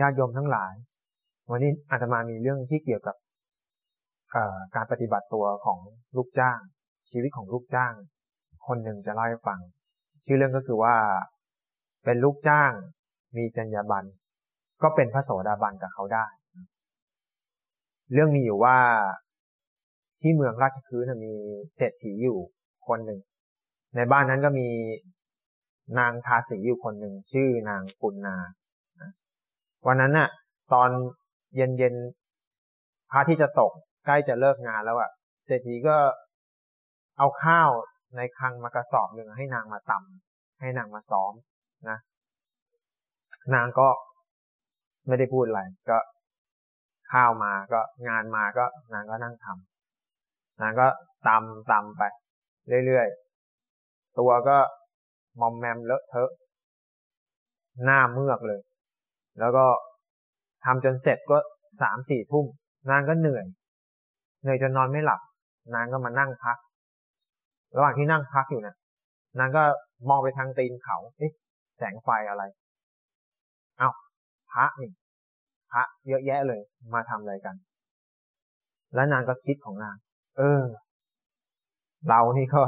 ญาติโยมทั้งหลาย วันนี้อาตมามีเรื่องที่เกี่ยวกับการปฏิบัติตัวของลูกจ้าง ชีวิตของลูกจ้าง คนหนึ่งจะเล่าให้ฟัง ชื่อเรื่องก็คือว่า เป็นลูกจ้าง มีจรรยาบรรณก็เป็นพระโสดาบันกับเขาได้ เรื่องมีอยู่ว่าที่เมืองราชคฤห์มีเศรษฐีอยู่คนหนึ่ง ในบ้านนั้นก็มีนางทาสีอยู่คนหนึ่งชื่อนางปุณนา วันนั้นน่ะ ตอนเย็นเย็นพระที่จะตกใกล้จะเลิกงานแล้วอะเศรษฐีก็เอาข้าวในคลังมากระสอบหนึ่งให้นางมาตำให้นางมาซ้อมนะ นางก็ไม่ได้พูดอะไรก็ข้าวมาก็งานมาก็นางก็นั่งทำนางก็ตำตำไป เรื่อยๆ ตัวก็มอมแมมเลอะเทอะ หน้าเมือกเลย แล้วก็ทำจนเสร็จก็สามสี่ทุ่มนางก็เหนื่อย เหนื่อยจนนอนไม่หลับ นางก็มานั่งพัก ระหว่างที่นั่งพักอยู่เนะี่ยนางก็มองไปทางตีนเขาเอ๊ะแสงไฟอะไร เอา้าพระนี่พระเยอะแยะเลยมาทำอะไรกัน แล้วนางก็คิดของนาง เออ เรานี่ก็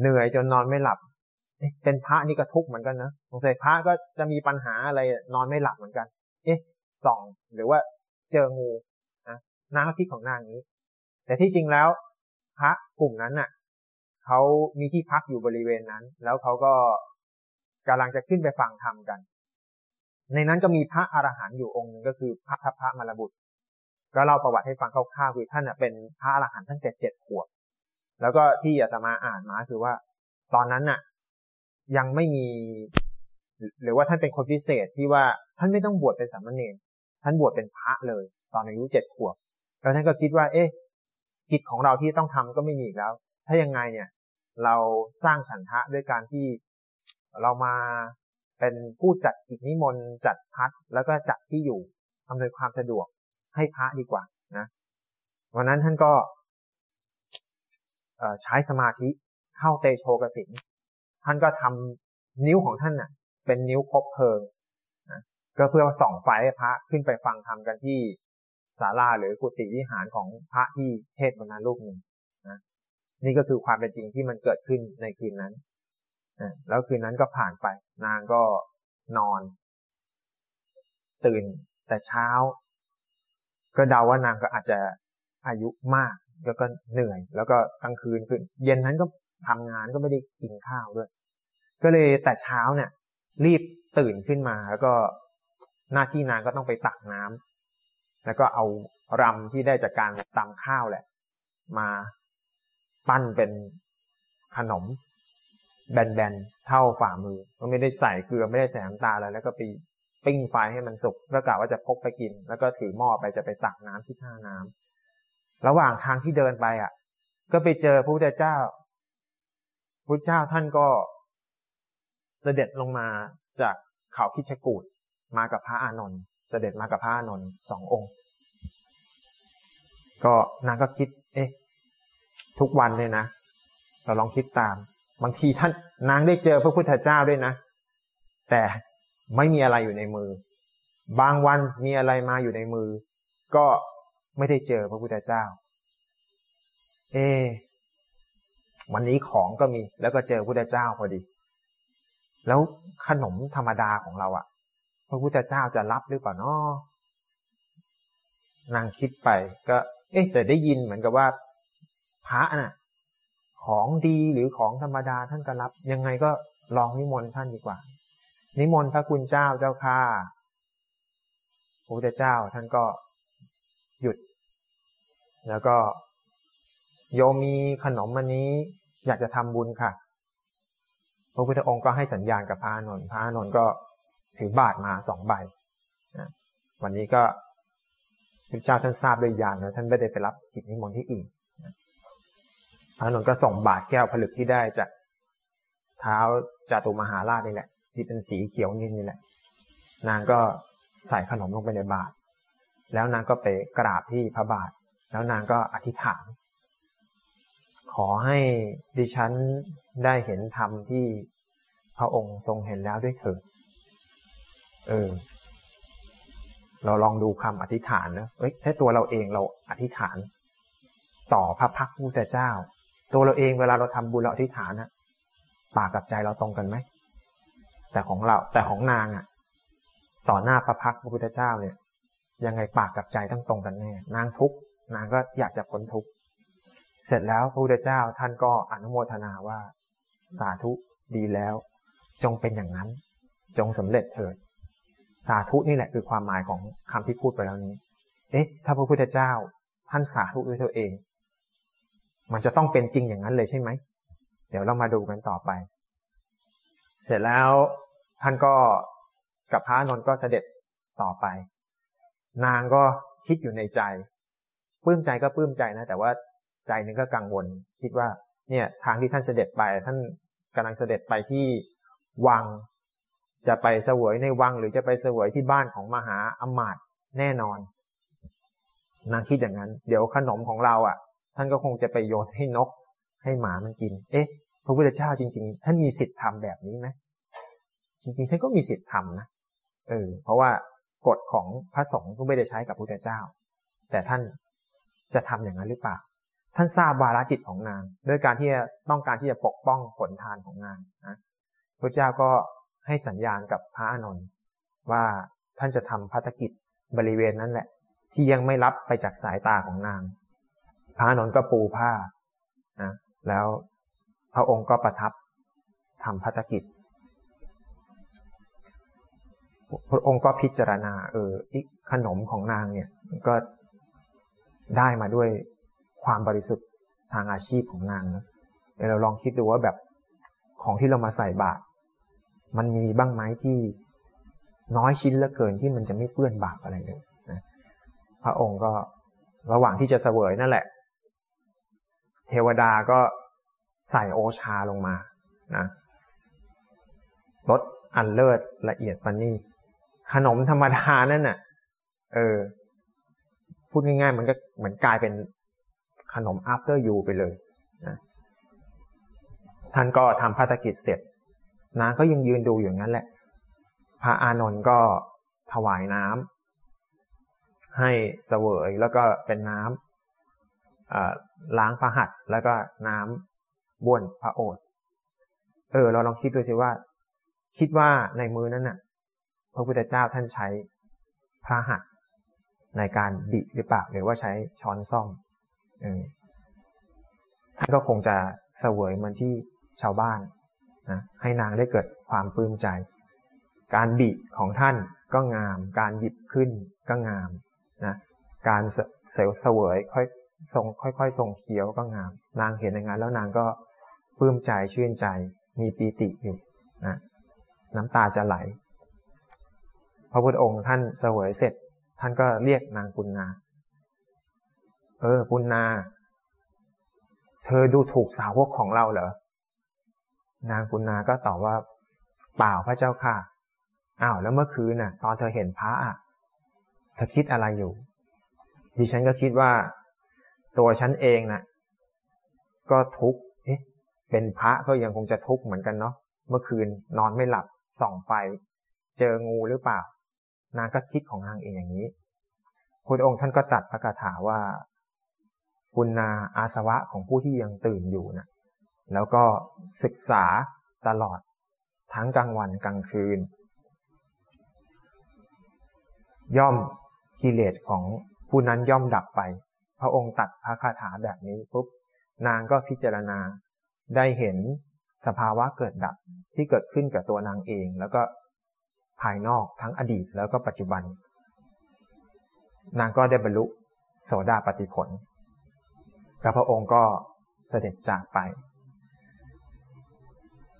เหนื่อยจนนอนไม่หลับ เป็นพระนี่ก็ทุกข์เหมือนกันนะสงสัยพระก็จะมีปัญหาอะไรนอนไม่หลับเหมือนกัน เอ๊ะส่องหรือว่าเจองูนะนางก็คิดของนางนี้ แต่ที่จริงแล้ว พระกลุ่มนั้นน่ะเขามีที่พักอยู่บริเวณนั้น แล้วเขาก็กำลังจะขึ้นไปฟังธรรมกัน ในนั้นก็มีพระอรหันต์อยู่องค์หนึ่งก็คือพระทัพพระมารบุตร ก็เล่าประวัติให้ฟังคร่าวๆคือท่านเป็นพระอรหันต์ตั้งแต่เจ็ดขวบ แล้วก็ที่อาตมาอ่านมาคือว่า ตอนนั้นน่ะ ยังไม่มี หรือว่าท่านเป็นคนพิเศษที่ว่าท่านไม่ต้องบวชเป็นสามเณรท่านบวชเป็นพระเลย ตอนอายุเจ็ดขวบแล้วท่านก็คิดว่า เอ๊ะกิจของเราที่ต้องทำก็ไม่มีแล้ว ถ้ายังไงเนี่ย เราสร้างฉันทะด้วยการที่เรามาเป็นผู้จัดกิจนิมนต์จัดพัดแล้วก็จัดที่อยู่อำนวยความสะดวกให้พระดีกว่านะวันนั้นท่านก็ใช้สมาธิเข้าเตโชกสิน ท่านก็ทำนิ้วของท่านน่ะ เป็นนิ้วคบเพลิงนะก็เพื่อส่องไฟให้พระขึ้นไปฟังธรรมกันที่ศาลาหรือกุฏิวิหารของพระที่เทศบรรณรูปหนึ่งนะนี่ก็คือความเป็นจริงที่มันเกิดขึ้นในคืนนั้นแล้วคืนนั้นก็ผ่านไป นางก็นอน ตื่นแต่เช้า ก็เดาว่านางก็อาจจะอายุมาก แล้วก็เหนื่อย แล้วก็กลางคืนคือเย็นนั้นก็ ทำงานก็ไม่ได้กินข้าวด้วย ก็เลยแต่เช้าเนี่ย รีบตื่นขึ้นมาแล้วก็หน้าที่นางก็ต้องไปตักน้ำแล้วก็เอารำที่ได้จากการตำข้าวแหละ มาปั้นเป็นขนม แบนๆ เท่าฝ่ามือ ก็ไม่ได้ใส่เกลือไม่ได้ใส่น้ำตาอะไรแล้วก็ไปปิ้งไฟให้มันสุกก็กะว่าจะพกไปกิน แล้วก็ถือหม้อไปจะไปตักน้ำที่ท่าน้ำระหว่างทางที่เดินไปอะ ก็ไปเจอพระพุทธเจ้า พระเจ้าท่านก็เสด็จลงมาจากเขาพิชกูดมากับพระอานนท์เสด็จมากับพระอานนท์สององค์ ก็นางก็คิด เอ๊ะ ทุกวันเลยนะ เราลองคิดตาม บางทีท่านนางได้เจอพระพุทธเจ้าด้วยนะ แต่ไม่มีอะไรอยู่ในมือ บางวันมีอะไรมาอยู่ในมือ ก็ไม่ได้เจอพระพุทธเจ้า เอ วันนี้ของก็มี แล้วก็เจอพระพุทธเจ้าพอดี แล้วขนมธรรมดาของเราอะ่ะ พระพุทธเจ้าจะรับหรือเปล่านาะนางคิดไปก็ เอ๊ะแต่ได้ยินเหมือนกับว่า พระน่ะ ของดีหรือของธรรมดาท่านก็รับ ยังไงก็ลองนิมนต์ท่านดีกว่า นิมนต์พระคุณเจ้าเจ้าค่าพระพุทธเจ้าท่านก็หยุด แล้วก็โยมมีขนมอันนี้ อยากจะทำบุญค่ะ พระพุทธองค์ก็ให้สัญญาณกับพระนนท์พระนนท์ก็ถือบาทมาสองใบวันนี้ก็พระเจ้าท่านทราบโดยญาณแล้วท่านไม่ได้ไปรับกิจนิมนต์ที่อื่นพระนนท์ก็ส่งบาทแก้วผลึกที่ได้จากเท้าจาตุมหาราชนี่แหละ ที่เป็นสีเขียวนี่นี่แหละ นางก็ใส่ขนมลงไปในบาตรแล้วนางก็ไปกราบที่พระบาท แล้วนางก็อธิษฐาน ขอให้ดิฉันได้เห็นธรรมที่พระองค์ทรงเห็นแล้วด้วยเถิดเออ เราลองดูคำอธิษฐานนะเอ้ยถ้าตัวเราเองเราอธิษฐาน ต่อพระพักพุทธเจ้า ตัวเราเองเวลาเราทำบุญเราอธิษฐานนะปากกับใจเราตรงกันไหมแต่ของเราแต่ของนางอะ ต่อหน้าพระพักพระพุทธเจ้าเนี่ย ยังไงปากกับใจต้องตรงกันแน่นางทุกนางก็อยากจะพ้นทุกข์ เสร็จแล้วพระพุทธเจ้าท่านก็อนุโมทนาว่า สาธุดีแล้ว จงเป็นอย่างนั้น จงสำเร็จเถิด สาธุนี่แหละคือความหมายของคำที่พูดไปแล้วนี้ เอ๊ะ ถ้าพระพุทธเจ้าท่านสาธุด้วยตัวเอง มันจะต้องเป็นจริงอย่างนั้นเลยใช่ไหม เดี๋ยวเรามาดูกันต่อไป เสร็จแล้วท่านก็กับพระนนท์ก็เสด็จต่อไป นางก็คิดอยู่ในใจปลื้มใจก็ปลื้มใจนะ แต่ว่า ใจนึงก็กังวล คิดว่า เนี่ยทางที่ท่านเสด็จไป ท่านกำลังเสด็จไปที่วัง จะไปเสวยในวังหรือจะไปเสวยที่บ้านของมหาอมาตย์แน่นอน นางคิดอย่างนั้น เดี๋ยวขนมของเราอะ ท่านก็คงจะไปโยนให้นก ให้หมามันกิน เอ๊ะ พระพุทธเจ้าจริง ๆ ท่านมีสิทธิ์ทำแบบนี้ไหมจริงๆท่านก็มีสิทธิ์ทำนะเออเพราะว่ากฎของพระสงฆ์ก็ไม่ได้ใช้กับพระพุทธเจ้า แต่ท่านจะทำอย่างนั้นหรือเปล่า ท่านทราบวาระจิตของนางด้วยการที่ต้องการที่จะปกป้องผลทานของนางนะพระเจ้าก็ให้สัญญาณกับพระอานนท์ว่าท่านจะทำพัฒกิจบริเวณนั้นแหละ ที่ยังไม่รับไปจากสายตาของนาง พระอานนท์ก็ปูผ้านะแล้วพระองค์ก็ประทับทำพัฒกิจ พระองค์ก็พิจารณา เออขนมของนางเนี่ยก็ได้มาด้วย ความบริสุทธิ์ทางอาชีพของนางนะเดี๋ยวเราลองคิดดูว่าแบบของที่เรามาใส่บาตรมันมีบ้างไหมที่น้อยชิ้นเหลือเกินที่มันจะไม่เปื้อนบาปอะไรเลยนะพระองค์ก็ระหว่างที่จะเสวยนั่นแหละ เทวดาก็ใส่โอชาลงมานะรสอันเลิศละเอียดปานนี้ ขนมธรรมดานั่นน่ะ เออ พูดง่ายๆมันก็เหมือนกลายเป็น ขนม after you ไปเลยนะท่านก็ทำภารกิจเสร็จนางก็ยังยืนดูอย่างนั้นแหละ พระอานนท์ก็ถวายน้ำให้เสวยแล้วก็เป็นน้ำล้างพระหัตถ์แล้วก็น้ำบ้วนพระโอษฐ์เออ เราลองคิดดูสิว่า คิดว่าในมือนั้นน่ะ พระพุทธเจ้าท่านใช้พระหัตถ์ในการบิหรือเปล่าหรือว่าใช้ช้อนซ่อม ท่านก็คงจะเสวยเหมือนที่ชาวบ้านนะให้นางได้เกิดความปลื้มใจ การบิของท่านก็งาม การหยิบขึ้นก็งามนะการเสวเสวยค่อยทรงค่อยๆทรงเคี้ยวก็งาม นางเห็นอย่างนั้นแล้วนางก็ปลื้มใจชื่นใจมีปีติอยู่นะน้ำตาจะไหล พระพุทธองค์ท่านเสวยเสร็จ ท่านก็เรียกนางปุณนา เออ ปุณนา เธอดูถูกสาวกของเราเหรอ นางปุณนาก็ตอบว่า เปล่าพระเจ้าค่ะ อ้าวแล้วเมื่อคืนน่ะ ตอนเธอเห็นพระอะ เธอคิดอะไรอยู่ ดิฉันก็คิดว่า ตัวฉันเองน่ะ ก็ทุกข์ เอ๊ะ เป็นพระก็ยังคงจะทุกข์เหมือนกันเนาะ เมื่อคืนนอนไม่หลับ ส่องไฟ เจองูหรือเปล่า นางก็คิดของนางเองอย่างนี้พุทธองค์ท่านก็ตัดพระคาถาว่า ปุณนาอาสวะของผู้ที่ยังตื่นอยู่นะแล้วก็ศึกษาตลอดทั้งกลางวันกลางคืน ย่อมกิเลสของผู้นั้นย่อมดับไป พระองค์ตัดพระคาถาแบบนี้ปุ๊บนางก็พิจารณาได้เห็นสภาวะเกิดดับที่เกิดขึ้นกับตัวนางเอง แล้วก็ภายนอกทั้งอดีตแล้วก็ปัจจุบัน นางก็ได้บรรลุโสดาปติผล แล้วพระองค์ก็เสด็จจากไป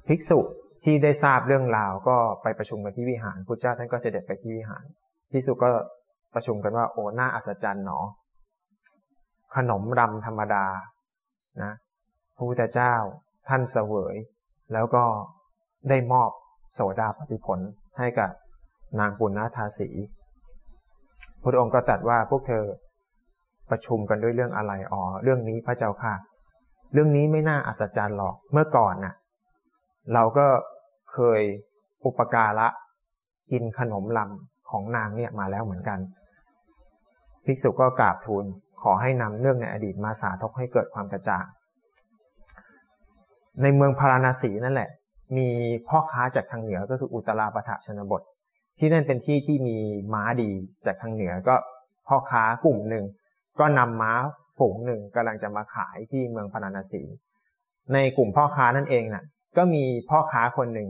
ภิกษุที่ได้ทราบเรื่องราวก็ไปประชุมกันที่วิหารพุทธเจ้าท่านก็เสด็จไปที่วิหารภิกษุก็ประชุมกันว่าโอ้หน้าอัศจรรย์หนอ ขนมรำธรรมดานะพระพุทธเจ้าท่านเสวย แล้วก็ได้มอบโสดาปฏิผลให้กับนางปุณณธาสีพระองค์ก็ตรัสว่าพวกเธอ ประชุมกันด้วยเรื่องอะไรอ๋อเรื่องนี้พระเจ้าค่ะ เรื่องนี้ไม่น่าอัศจรรย์หรอกเมื่อก่อนน่ะ เราก็เคยอุปการะกินขนมลำของนางเนี่ยมาแล้วเหมือนกันภิกษุก็กราบทูลขอให้นำเรื่องในอดีตมาสาธกให้เกิดความกระจ่างในเมืองพาราณสีนั่นแหละ มีพ่อค้าจากทางเหนือก็คืออุตราปถะชนบท ที่นั่นเป็นที่ที่มีม้าดีจากทางเหนือก็พ่อค้ากลุ่มหนึ่ง ก็นำม้าฝูงหนึ่งกำลังจะมาขายที่เมืองพาราณสี ในกลุ่มพ่อค้านั่นเองนะ่ะ ก็มีพ่อค้าคนหนึ่ง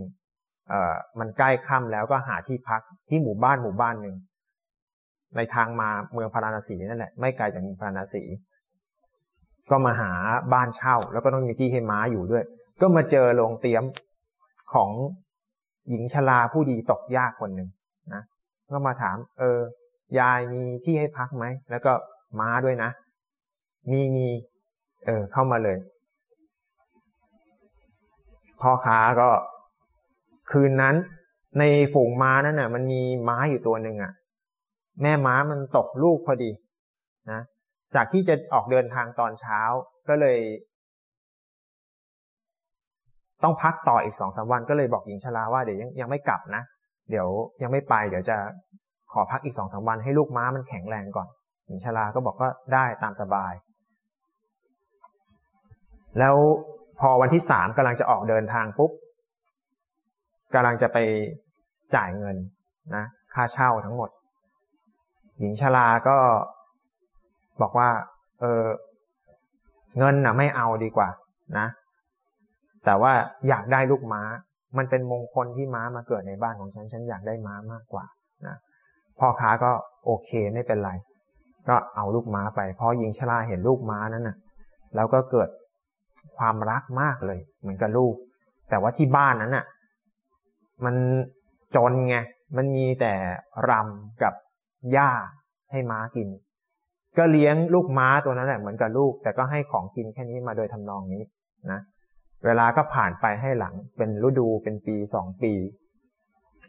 เอ่อมันใกล้ค่ำแล้วก็หาที่พักที่หมู่บ้านหมู่บ้านหนึ่งในทางมาเมืองพาราณสีนั่นแหละไม่ไกลจากเมืองพาราณสีก็มาหาบ้านเช่า แล้วก็ต้องมีที่ให้ม้าอยู่ด้วย ก็มาเจอโรงเตี๊ยมของหญิงชราผู้ดีตกยากคนหนึ่งนะก็มาถาม เออ ยายมีที่ให้พักไหม แล้วก็ ม้าด้วยนะ มีมีเออเข้ามาเลย พ่อค้าก็คืนนั้น ในฝูงม้านั้นน่ะ มันมีม้าอยู่ตัวหนึ่งอะ แม่ม้ามันตกลูกพอดีนะจากที่จะออกเดินทางตอนเช้าก็เลย ต้องพักต่ออีกสองสาวันก็เลยบอกหญิงชราว่าเดี๋ยวยังยังไม่กลับนะ เดี๋ยวยังไม่ไป เดี๋ยวจะขอพักอีกสองสาวันให้ลูกม้ามันแข็งแรงก่อน หญิงชราก็บอกว่าได้ตามสบาย แล้วพอวันที่สามกำลังจะออกเดินทางปุ๊บกำลังจะไปจ่ายเงินนะค่าเช่าทั้งหมด หญิงชราก็บอกว่า เออเงินนะไม่เอาดีกว่า นะ แต่ว่าอยากได้ลูกม้า มันเป็นมงคลที่ม้ามาเกิดในบ้านของฉัน ฉันอยากได้ม้ามากกว่านะพ่อค้าก็โอเคไม่เป็นไร ก็เอาลูกม้าไปพอหญิงชราเห็นลูกม้านั้นนะ่ะ แล้วก็เกิดความรักมากเลย เหมือนกับลูก แต่ว่าที่บ้านนั้นน่ะ มันจนไงมันมีแต่รำกับหญ้าให้ม้ากิน ก็เลี้ยงลูกม้าตัวนั้นแหละเหมือนกับลูก แต่ก็ให้ของกินแค่นี้มาโดยทำนองนี้นะเวลาก็ผ่านไปให้หลังเป็นฤดูเป็นปีสองปี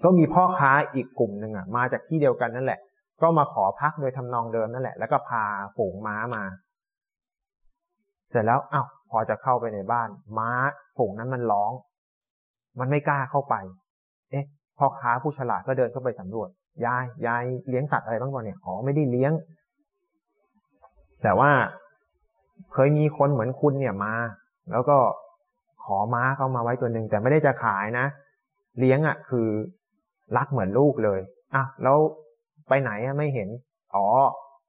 ก็มีพ่อค้าอีกกลุ่มหนึ่งอะมาจากที่เดียวกันนั่นแหละ ก็มาขอพักโดยทำนองเดิมนั่นแหละ แล้วก็พาฝูงม้ามา เสร็จแล้วอ้าวพอจะเข้าไปในบ้าน ม้าฝูงนั้นมันร้อง มันไม่กล้าเข้าไป เอ๊ะพ่อค้าผู้ฉลาดก็เดินเข้าไปสำรวจ ยาย ยายเลี้ยงสัตว์อะไรบ้างวะเนี่ย อ๋อ ไม่ได้เลี้ยง แต่ว่าเคยมีคนเหมือนคุณเนี่ยมา แล้วก็ขอม้าเข้ามาไว้ตัวหนึ่งแต่ไม่ได้จะขายนะ เลี้ยงอะ คือรักเหมือนลูกเลยอะแล้ว ไปไหนอะไม่เห็น อ๋อ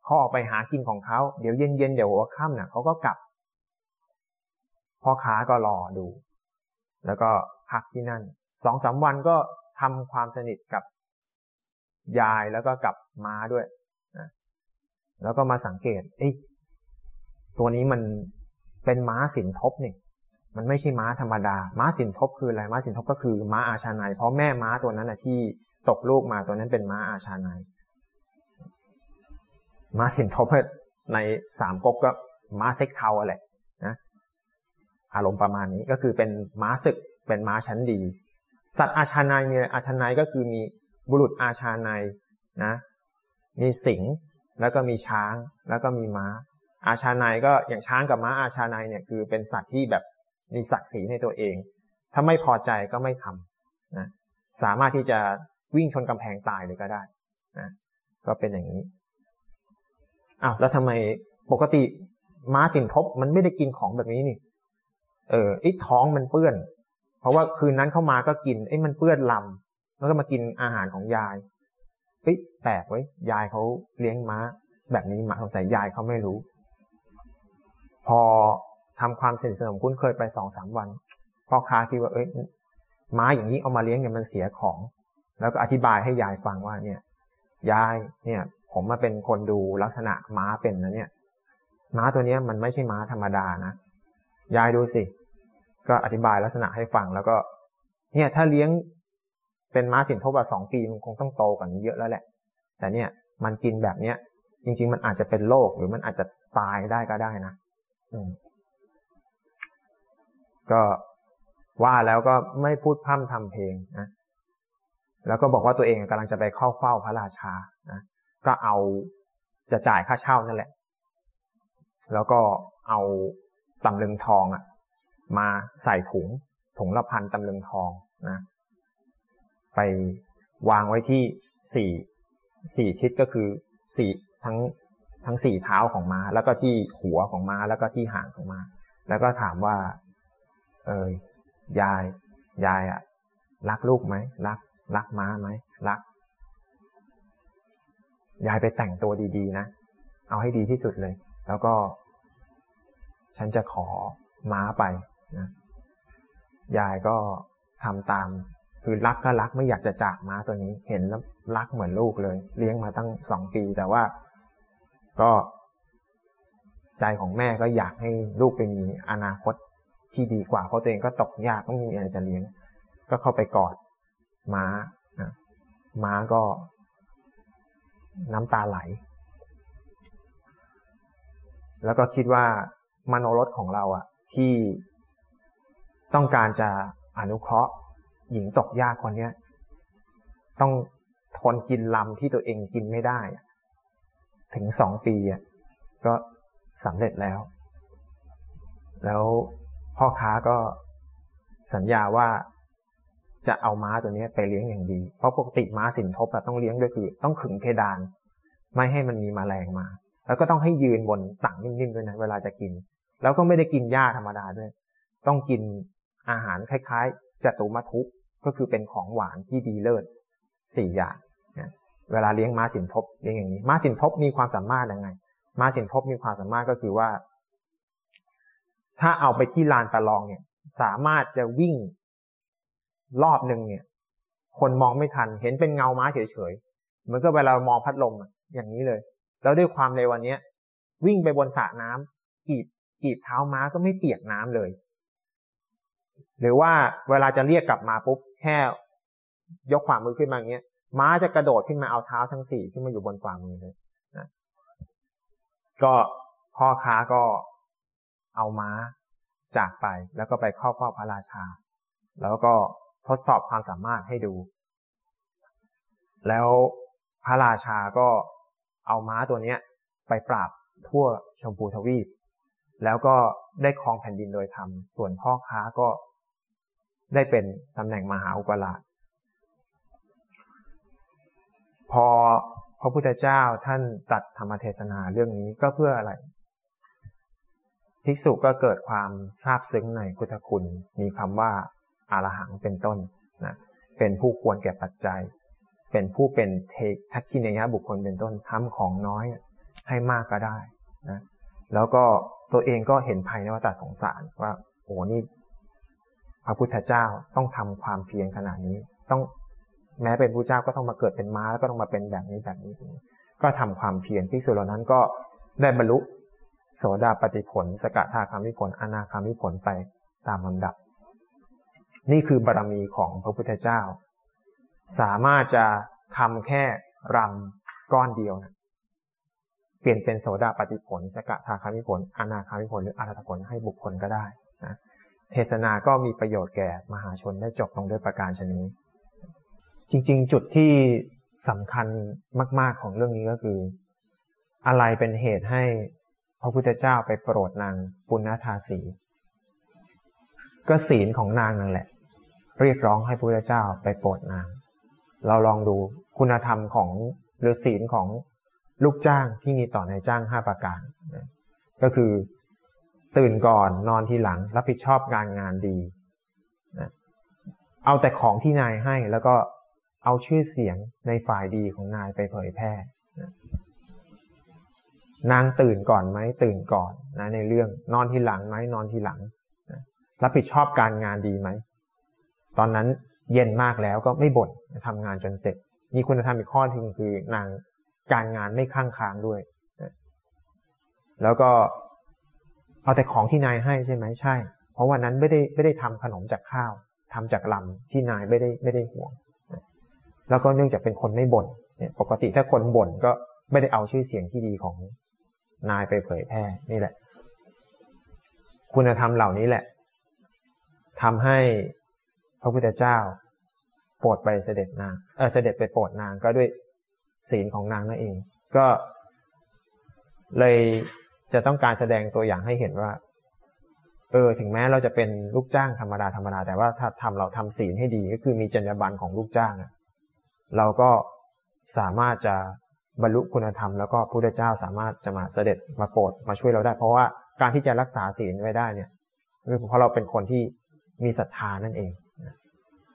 เขาออกไปหากินของเขา เดี๋ยวเย็นเย็นเดี๋ยวหัวค่ำเนี่ยเขาก็กลับ พ่อค้าก็รอดู แล้วก็พักที่นั่น สองสาวันก็ทำความสนิทกับยายแล้วก็กับม้าด้วยนะแล้วก็มาสังเกต เอ้ตัวนี้มันเป็นม้าสินทบนี่ มันไม่ใช่ม้าธรรมดา ม้าสินทบคืออะไร ม้าสินทบก็คือม้าอาชาไนเพราะแม่ม้าตัวนั้นนะที่ตกลูกมาตัวนั้นเป็นม้าอาชาไน ม้าสินทบในสามก๊กก็ม้าเซ็กเทาอะไรนะอารมณ์ประมาณนี้ก็คือเป็นม้าศึกเป็นม้าชั้นดี สัตว์อาชาไนเนี่ยอาชาไนก็คือมีบุรุษอาชาไนนะ มีสิงห์แล้วก็มีช้างแล้วก็มีม้า อาชาไนก็อย่างช้างกับม้าอาชาไนเนี่ยคือเป็นสัตว์ที่แบบมีศักดิ์ศรีในตัวเอง ถ้าไม่พอใจก็ไม่ทำนะสามารถที่จะวิ่งชนกำแพงตายเลยก็ได้นะก็เป็นอย่างนี้ อ้าวแล้วทำไมปกติม้าสินทบมันไม่ได้กินของแบบนี้นี่ เออไอ้ท้องมันเปื้อน เพราะว่าคืนนั้นเข้ามาก็กินไอ้มันเปื้อนลำแล้วก็มากินอาหารของยายเฮ้ยแปลกไว้ยายเขาเลี้ยงม้า แบบนี้มาสงสัยยายเขาไม่รู้ พอทำความสนิทสนมคุ้นเคยไปสองสามวันพ่อค้าคิดว่าเอ้ยม้าอย่างนี้เอามาเลี้ยงเนี่ยมันเสียของ แล้วก็อธิบายให้ยายฟังว่าเนี่ย ยายเนี่ย ผมมาเป็นคนดูลักษณะม้าเป็นนะเนี่ย ม้าตัวนี้มันไม่ใช่ม้าธรรมดานะยายดูสิ ก็อธิบายลักษณะให้ฟังแล้วก็ เนี่ย ถ้าเลี้ยงเป็นม้าสินทบว่าสองปีมันคงต้องโตกว่านี้เยอะแล้วแหละ แต่เนี่ยมันกินแบบเนี้ย จริง ๆ มันอาจจะเป็นโรคหรือมันอาจจะตายได้ก็ได้นะอืมก็ว่าแล้วก็ไม่พูดพร่ำทำเพลงนะแล้วก็บอกว่าตัวเองกำลังจะไปเข้าเฝ้าพระราชานะ ก็เอาจะจ่ายค่าเช่านั่นแหละ แล้วก็เอาตำลึงทองอะมาใส่ถุงถุงละพันตำลึงทองนะไปวางไว้ที่สี่สี่ทิศก็คือสี่ทั้งทั้งสี่เท้าของม้า แล้วก็ที่หัวของม้าแล้วก็ที่หางของม้า แล้วก็ถามว่า เออยาย ยายอะรักลูกไหมรัก รักม้าไหมรัก ยายไปแต่งตัวดีๆนะ เอาให้ดีที่สุดเลย แล้วก็ ฉันจะขอม้าไปนะยายก็ทำตาม คือรักก็รักไม่อยากจะจากม้าตัวนี้ เห็นแล้วรักเหมือนลูกเลย เลี้ยงมาตั้งสองปีแต่ว่า ก็ใจของแม่ก็อยากให้ลูกไปมีอนาคตที่ดีกว่าเพราะตัวเองก็ตกยากต้องมีอะไรจะเลี้ยง ก็เข้าไปกอดม้านะม้าก็ น้ำตาไหล แล้วก็คิดว่ามโนรสของเราอะที่ต้องการจะอนุเคราะห์ หญิงตกยากคนนี้ต้องทนกินลำที่ตัวเองกินไม่ได้ ถึงสองปีอะก็สำเร็จแล้ว แล้วพ่อค้าก็สัญญาว่า จะเอาม้าตัวนี้ไปเลี้ยงอย่างดี เพราะปกติม้าสินทบต้องเลี้ยงด้วยคือต้องขึงเพดาน ไม่ให้มันมีมแมลงมา แล้วก็ต้องให้ยืนบนตังนิ่มๆด้วยนะเวลาจะกิน แล้วก็ไม่ได้กินหญ้าธรรมดาด้วย ต้องกินอาหารคล้ายๆจตุมัทุก็คือเป็นของหวานที่ดีเลิศสี่อย่างนะเวลาเลี้ยงม้าสินทบเลี้ยงอย่างนี้ ม้าสินทบมีความสามารถยังไง ม้าสินทบมีความสามารถก็คือว่า ถ้าเอาไปที่ลานประลองเนี่ย สามารถจะวิ่ง รอบหนึ่งเนี่ย คนมองไม่ทัน เห็นเป็นเงาม้าเฉยๆเหมือนกับเวลามองพัดลมอย่างนี้เลย แล้วด้วยความเร็ววันนี้วิ่งไปบนสระน้ำกีบกีบเท้าม้าก็ไม่เปียกน้ำเลย หรือว่าเวลาจะเรียกกลับมาปุ๊บแค่ยกขวามือขึ้นมาอย่างเงี้ย ม้าจะกระโดดขึ้นมาเอาเท้าทั้งสี่ขึ้นมาอยู่บนขวามือเลยนะก็พ่อค้าก็เอาม้าจากไปแล้วก็ไปครอบครอบพระราชา แล้วก็ ทดสอบความสามารถให้ดู แล้วพระราชาก็เอาม้าตัวเนี้ย ไปปราบทั่วชมพูทวีป แล้วก็ได้ครองแผ่นดินโดยธรรม ส่วนพ่อค้าก็ได้เป็นตำแหน่งมหาอุปราชพอพระพุทธเจ้าท่านตัดธรรมเทศนาเรื่องนี้ก็เพื่ออะไร ภิกษุก็เกิดความซาบซึ้งในพุทธคุณ มีคำว่า อารหังเป็นต้นนะเป็นผู้ควรแก่ปัจจัย เป็นผู้เป็นเททักขินยะบุคคลเป็นต้นทำของน้อยให้มากก็ได้นะแล้วก็ตัวเองก็เห็นภัยในวัฏสงสารว่าโอ้นี่พระพุทธเจ้าต้องทำความเพียรขนาดนี้ ต้องแม้เป็นพระเจ้าก็ต้องมาเกิดเป็นม้าแล้วก็ต้องมาเป็นแบบนี้แบบนี้ ก็ทำความเพียรพิสุเหล่านั้นก็ได้บรรลุโสดาปฏิผล สกทาคามิผลอนาคามิผลไปตามลำดับ นี่คือบารรมีของพระพุทธเจ้า สามารถจะทำแค่รำก้อนเดียวนะเปลี่ยนเป็นโสดาปฏิผลสกทาคามิผล อนาคามิผล หรืออรหัตผลให้บุคคลก็ได้นะเทศนาก็มีประโยชน์แก่มหาชนได้จบลงด้วยประการชนี้ จริง ๆ จุดที่สำคัญมาก ๆของเรื่องนี้ก็คือ อะไรเป็นเหตุให้พระพุทธเจ้าไปโปรดนางปุณณธาสี ก็ศีลของนางนั่นแหละ เรียกร้องให้พระพุทธเจ้าไปโปรดนาง เราลองดูคุณธรรมของหรือศีลของลูกจ้างที่มีต่อนายจ้างห้าประการ ก็คือตื่นก่อนนอนทีหลัง รับผิดชอบงานงานดีเอาแต่ของที่นายให้แล้วก็เอาชื่อเสียงในฝ่ายดีของนายไปเผยแพร่ นางตื่นก่อนไหมตื่นก่อนนะในเรื่องนอนทีหลังไหมนอนทีหลัง รับผิดชอบการงานดีไหม ตอนนั้นเย็นมากแล้วก็ไม่บ่นทำงานจนเสร็จ มีคุณธรรมอีกข้อหนึ่งคือนางการงานไม่ข้างค้างด้วย แล้วก็เอาแต่ของที่นายให้ใช่ไหมใช่ เพราะวันนั้นไม่ได้ไม่ได้ทำขนมจากข้าวทำจากลำที่นายไม่ได้ไม่ได้ห่วง แล้วก็เนื่องจากเป็นคนไม่บ่นเนี่ยปกติถ้าคนบ่นก็ไม่ได้เอาชื่อเสียงที่ดีของนายไปเผยแพร่นี่แหละ คุณธรรมเหล่านี้แหละ ทำให้พระพุทธเจ้า โปรดไปเสด็จนางเออเสด็จไปโปรดนางก็ด้วยศีลของนางนั่นเอง ก็เลยจะต้องการแสดงตัวอย่างให้เห็นว่า เออ ถึงแม้เราจะเป็นลูกจ้างธรรมดาธรรมดา แต่ว่าถ้าทำเราทำศีลให้ดีก็คือมีจรรยาบรรณของลูกจ้างเราก็สามารถจะบรรลุคุณธรรมแล้วก็พระพุทธเจ้าสามารถจะมาเสด็จมาโปรดมาช่วยเราได้ เพราะว่าการที่จะรักษาศีลไว้ได้เนี่ยคือเพราะเราเป็นคนที่ มีศรัทธานั่นเอง